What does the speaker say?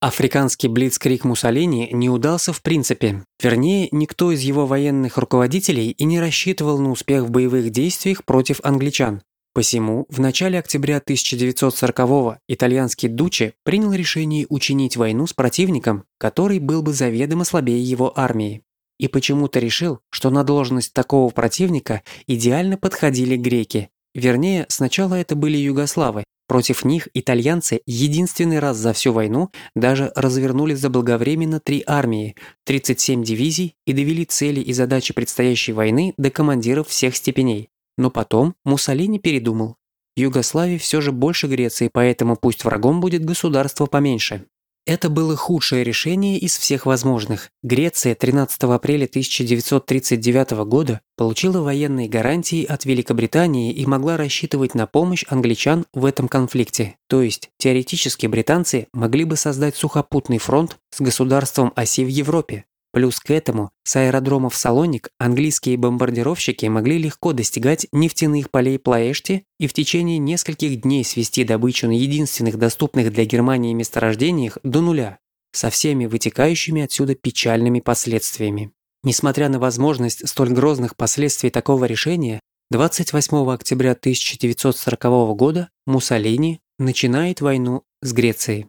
Африканский блицкрик Муссолини не удался в принципе. Вернее, никто из его военных руководителей и не рассчитывал на успех в боевых действиях против англичан. Посему в начале октября 1940-го итальянский Дуче принял решение учинить войну с противником, который был бы заведомо слабее его армии. И почему-то решил, что на должность такого противника идеально подходили греки. Вернее, сначала это были югославы, Против них итальянцы единственный раз за всю войну даже развернули заблаговременно три армии, 37 дивизий и довели цели и задачи предстоящей войны до командиров всех степеней. Но потом Муссолини передумал. Югославии все же больше Греции, поэтому пусть врагом будет государство поменьше. Это было худшее решение из всех возможных. Греция 13 апреля 1939 года получила военные гарантии от Великобритании и могла рассчитывать на помощь англичан в этом конфликте. То есть, теоретически британцы могли бы создать сухопутный фронт с государством оси в Европе. Плюс к этому, с аэродромов Салоник английские бомбардировщики могли легко достигать нефтяных полей Плаэшти и в течение нескольких дней свести добычу на единственных доступных для Германии месторождениях до нуля, со всеми вытекающими отсюда печальными последствиями. Несмотря на возможность столь грозных последствий такого решения, 28 октября 1940 года Муссолини начинает войну с Грецией.